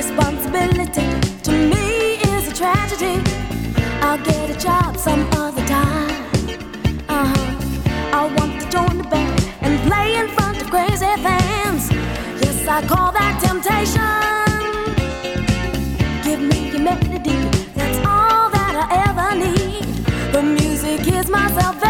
responsibility to me is a tragedy. I'll get a job some other time. Uh huh. I want to join the band and play in front of crazy fans. Yes, I call that temptation. Give me your melody, that's all that I ever need. The music is my salvation.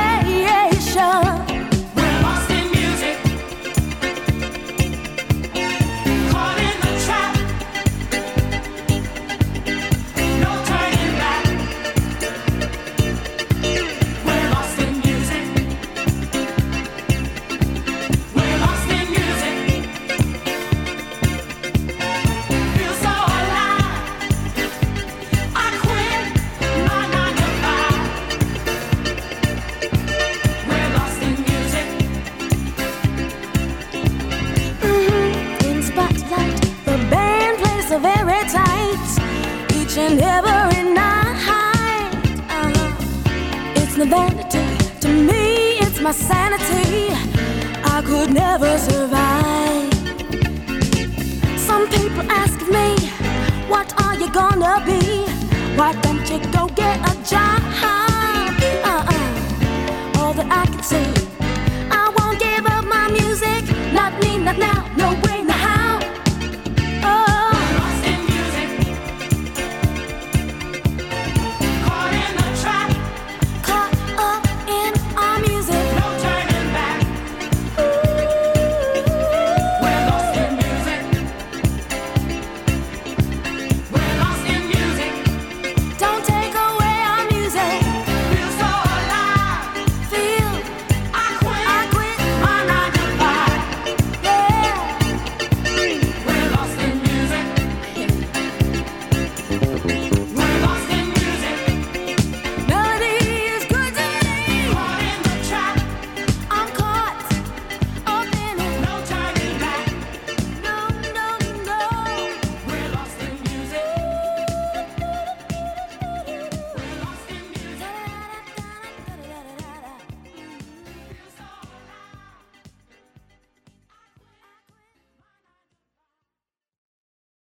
Every night. Uh, it's no vanity to me, it's my sanity. I could never survive. Some people ask me, What are you gonna be? Why don't you go get a job? Uh-uh. All that I can say,